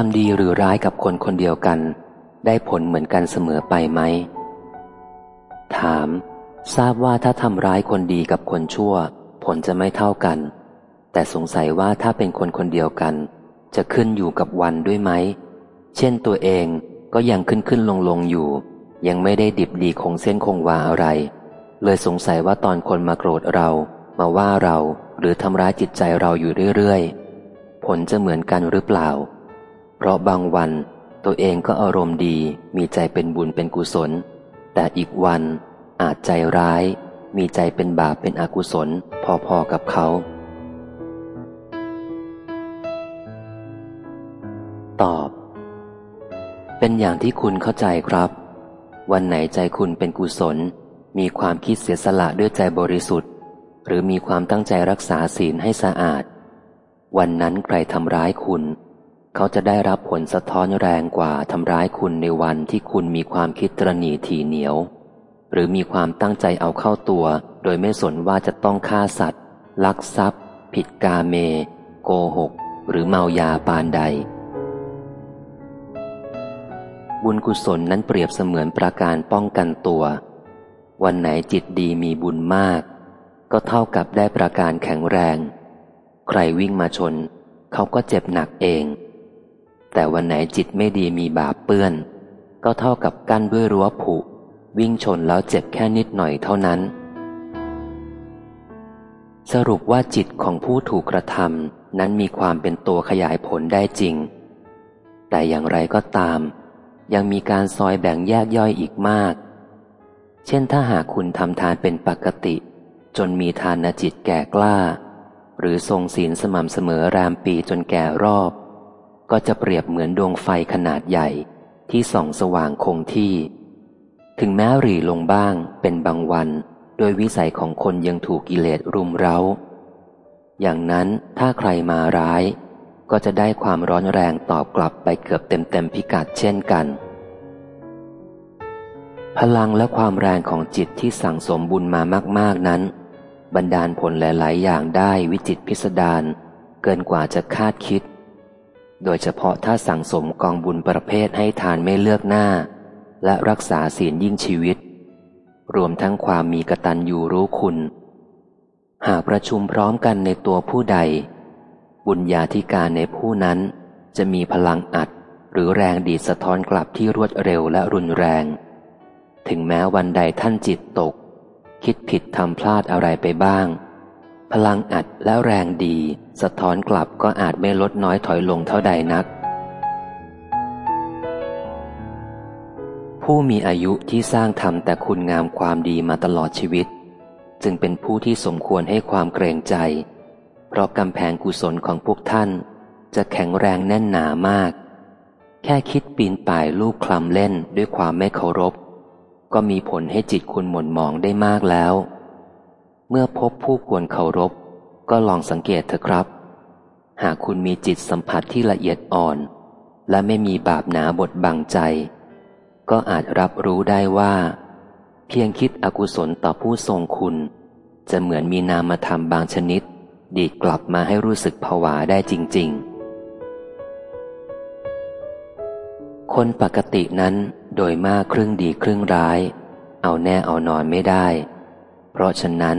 ทำดีหรือร้ายกับคนคนเดียวกัน ได้ผลเหมือนกันเสมอไปไหม ถาม ทราบว่าถ้าทำร้ายคนดีกับคนชั่ว ผลจะไม่เท่ากัน แต่สงสัยว่าถ้าเป็นคนคนเดียวกัน จะขึ้นอยู่กับวันด้วยไหม เช่นตัวเองก็ยังขึ้นขึ้นลงลงอยู่ ยังไม่ได้ดิบดีคงเส้นคงวาอะไร เลยสงสัยว่าตอนคนมาโกรธเรา มาว่าเราหรือทำร้ายจิตใจเราอยู่เรื่อยๆ ผลจะเหมือนกันหรือเปล่า เพราะบางวันตัวเองก็อารมณ์ดีมีใจเป็นบุญเป็นกุศล แต่อีกวันอาจใจร้าย มีใจเป็นบาปเป็นอกุศลพอๆกับเขา ตอบ เป็นอย่างที่คุณเข้าใจครับ วันไหนใจคุณเป็นกุศล มีความคิดเสียสละด้วยใจบริสุทธิ์ หรือมีความตั้งใจรักษาศีลให้สะอาด วันนั้นใครทำร้ายคุณ เขาจะได้รับผลสะท้อนแรงกว่าทำร้ายคุณในวันที่คุณมีความคิดตรณีทีเหนียว หรือมีความตั้งใจเอาเข้าตัว โดยไม่สนว่าจะต้องฆ่าสัตว์ ลักทรัพย์ ผิดกาเม โกหก หรือเมายาปานใด บุญกุศลนั้นเปรียบเสมือนประการป้องกันตัว วันไหนจิตดีมีบุญมาก ก็เท่ากับได้ประการแข็งแรง ใครวิ่งมาชน เขาก็เจ็บหนักเอง แต่วันไหนจิตไม่ดีมีบาปเปื้อน ก็เท่ากับกั้นด้วยรั้วผุ วิ่งชนแล้วเจ็บแค่นิดหน่อยเท่านั้น สรุปว่าจิตของผู้ถูกกระทำนั้นมีความเป็นตัวขยายผลได้จริง แต่อย่างไรก็ตาม ยังมีการซอยแบ่งแยกย่อยอีกมาก เช่นถ้าหากคุณทำทานเป็นปกติ จนมีทานจิตแก่กล้า หรือทรงศีลสม่ำเสมอรามปีจนแก่รอบ ก็จะเปรียบเหมือนดวงไฟขนาดใหญ่ที่ส่องสว่างคงที่ ถึงแม้หรี่ลงบ้างเป็นบางวัน โดยวิสัยของคนยังถูกกิเลสรุมเร้า อย่างนั้นถ้าใครมาร้าย ก็จะได้ความร้อนแรงตอบกลับไปเกือบเต็มเต็มพิกัดเช่นกัน พลังและความแรงของจิตที่สั่งสมบุญมามาก ๆนั้นบันดาลผลหลาย ๆ อย่างได้วิจิตพิสดารเกินกว่าจะคาดคิด โดยเฉพาะถ้าสั่งสมกองบุญประเภทให้ทานไม่เลือกหน้า และรักษาศีลยิ่งชีวิต รวมทั้งความมีกตัญญูรู้คุณ หากประชุมพร้อมกันในตัวผู้ใด บุญญาธิการในผู้นั้นจะมีพลังอัดหรือแรงดีดสะท้อนกลับที่รวดเร็วและรุนแรง ถึงแม้วันใดท่านจิตตก คิดผิดทำพลาดอะไรไปบ้าง พลังอัดและแรงดี สะท้อนกลับก็อาจไม่ลดน้อยถอยลงเท่าใดนัก ผู้มีอายุที่สร้างทำแต่คุณงามความดีมาตลอดชีวิต จึงเป็นผู้ที่สมควรให้ความเกรงใจ เพราะกำแพงกุศลของพวกท่าน จะแข็งแรงแน่นหนามาก แค่คิดปีนป่ายลูกคลำเล่นด้วยความไม่เคารพ ก็มีผลให้จิตคุณหม่นหมองได้มากแล้ว เมื่อพบผู้ควรเคารพ ก็ลองสังเกตเถอะครับ หากคุณมีจิตสัมผัสที่ละเอียดอ่อน และไม่มีบาปหนาบดบังใจ ก็อาจรับรู้ได้ว่า เพียงคิดอกุศลต่อผู้ทรงคุณ จะเหมือนมีนามธรรมบางชนิด ดีดกลับมาให้รู้สึกผวาได้จริง ๆคนปกตินั้นโดยมากครึ่งดีครึ่งร้าย เอาแน่เอานอนไม่ได้ เพราะฉะนั้น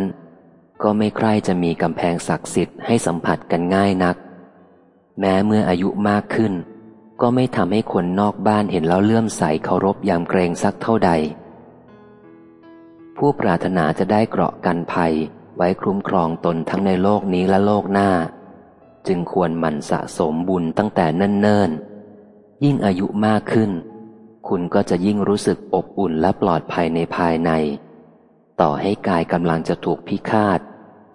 ก็ไม่ใคร่จะมีกำแพงศักดิ์สิทธิ์ให้สัมผัสกันง่ายนัก แม้เมื่ออายุมากขึ้น ก็ไม่ทำให้คนนอกบ้านเห็นแล้วเลื่อมใสเคารพยามเกรงสักเท่าใด ผู้ปรารถนาจะได้เกราะกันภัยไว้คุ้มครองตนทั้งในโลกนี้และโลกหน้า จึงควรหมั่นสะสมบุญตั้งแต่เนิ่นๆ ยิ่งอายุมากขึ้น คุณก็จะยิ่งรู้สึกอบอุ่นและปลอดภัยในภายใน ต่อให้กายกำลังจะถูกพิฆาต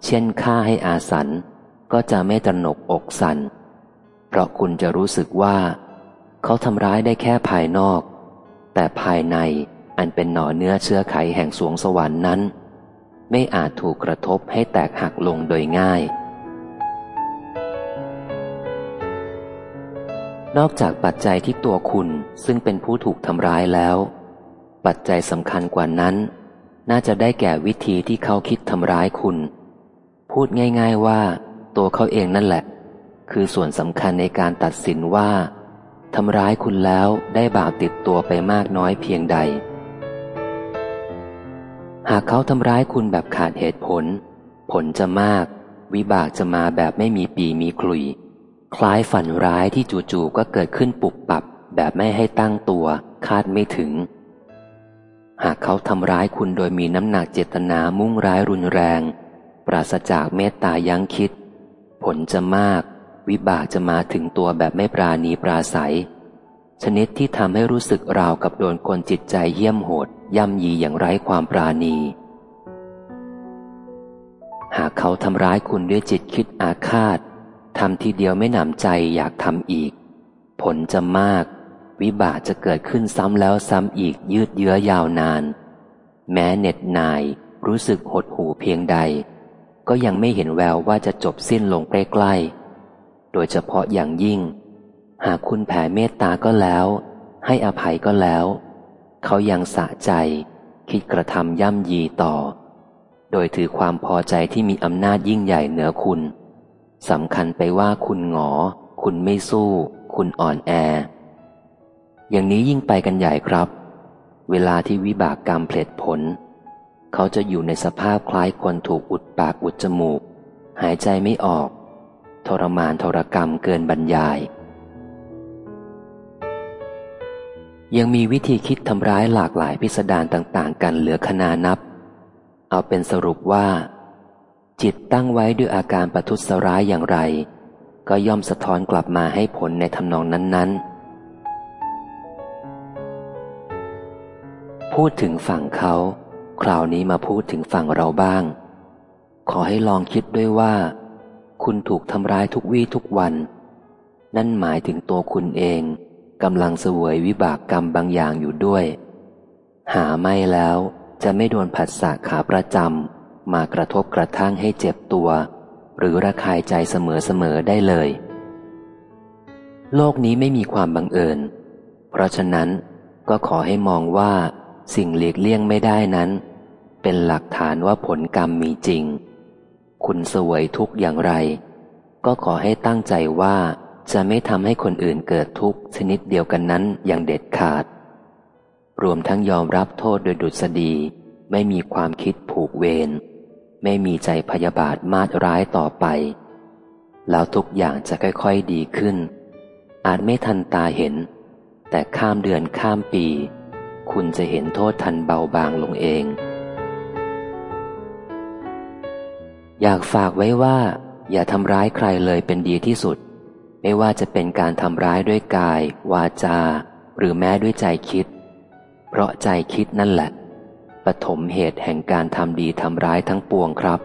เช่นฆ่าให้อาสันก็จะไม่ตระหนกอกสันเพราะคุณจะรู้สึกว่า เขาทำร้ายได้แค่ภายนอก แต่ภายในอันเป็นหน่อเนื้อเชื้อไขแห่งสวงสวรรค์นั้น ไม่อาจถูกกระทบให้แตกหักลงโดยง่าย นอกจากปัจจัยที่ตัวคุณซึ่งเป็นผู้ถูกทำร้ายแล้ว ปัจจัยสำคัญกว่านั้น น่าจะได้แก่วิธีที่เขาคิดทำร้ายคุณ พูดง่ายๆว่า ตัวเขาเองนั่นแหละ คือส่วนสำคัญในการตัดสินว่าทำร้ายคุณแล้วได้บาปติดตัวไปมากน้อยเพียงใด หากเขาทำร้ายคุณแบบขาดเหตุผล ผลจะมาก วิบากจะมาแบบไม่มีปีมีคลุย คล้ายฝันร้ายที่จู่ๆก็เกิดขึ้นปุบปับแบบไม่ให้ตั้งตัว คาดไม่ถึง หากเขาทำร้ายคุณโดยมีน้ำหนักเจตนามุ่งร้ายรุนแรง ปราศจากเมตตายั้งคิด ผลจะมาก วิบากจะมาถึงตัวแบบไม่ปราณีปราศัย ชนิดที่ทำให้รู้สึกราวกับโดนคนจิตใจเยี่ยมโหด ย่ำยีอย่างไร้ความปราณี หากเขาทำร้ายคุณด้วยจิตคิดอาฆาตทำทีเดียวไม่หนำใจอยากทำอีก ผลจะมาก วิบากจะเกิดขึ้นซ้ำแล้วซ้ำอีกยืดเยื้อยาวนาน แม้เหน็ดนายรู้สึกหดหูเพียงใด ก็ยังไม่เห็นแววว่าจะจบสิ้นลงใกล้ๆ โดยเฉพาะอย่างยิ่ง หากคุณแผ่เมตตาก็แล้ว ให้อภัยก็แล้ว เขายังสะใจ คิดกระทำย่ำยีต่อ โดยถือความพอใจที่มีอำนาจยิ่งใหญ่เหนือคุณสำคัญไปว่าคุณหงอ คุณไม่สู้ คุณอ่อนแอ อย่างนี้ยิ่งไปกันใหญ่ครับ เวลาที่วิบากกรรมเพลิดผล เขาจะอยู่ในสภาพคล้ายคนถูกอุดปากอุดจมูก หายใจไม่ออก ทรมานทรกรรมเกินบรรยาย ยังมีวิธีคิดทำร้ายหลากหลายพิสดารต่างๆ กันเหลือขนานับ เอาเป็นสรุปว่า จิตตั้งไว้ด้วยอาการประทุษร้ายอย่างไร ก็ย่อมสะท้อนกลับมาให้ผลในทำนองนั้นๆ พูดถึงฝั่งเขา คราวนี้มาพูดถึงฝั่งเราบ้าง ขอให้ลองคิดด้วยว่า คุณถูกทำร้ายทุกวี่ทุกวัน นั่นหมายถึงตัวคุณเองกำลังเสวยวิบากกรรมบางอย่างอยู่ด้วย หาไม่แล้วจะไม่โดนผัสสะขาประจำมากระทบกระทั่งให้เจ็บตัว หรือระคายใจเสมอๆได้เลย โลกนี้ไม่มีความบังเอิญ เพราะฉะนั้นก็ขอให้มองว่า สิ่งหลีกเลี่ยงไม่ได้นั้น เป็นหลักฐานว่าผลกรรมมีจริง คุณสวยทุกอย่างไร ก็ขอให้ตั้งใจว่าจะไม่ทำให้คนอื่นเกิดทุกข์ชนิดเดียวกันนั้นอย่างเด็ดขาด รวมทั้งยอมรับโทษโดยดุษฎีไม่มีความคิดผูกเวรไม่มีใจพยาบาทมาดร้ายต่อไป แล้วทุกอย่างจะค่อยๆดีขึ้น อาจไม่ทันตาเห็น แต่ข้ามเดือนข้ามปี คุณจะเห็นโทษทันเบาบางลงเอง อยากฝากไว้ว่า อย่าทำร้ายใครเลยเป็นดีที่สุด ไม่ว่าจะเป็นการทำร้ายด้วยกาย วาจา หรือแม้ด้วยใจคิด เพราะใจคิดนั่นแหละปฐมเหตุแห่งการทำดีทำร้ายทั้งปวงครับ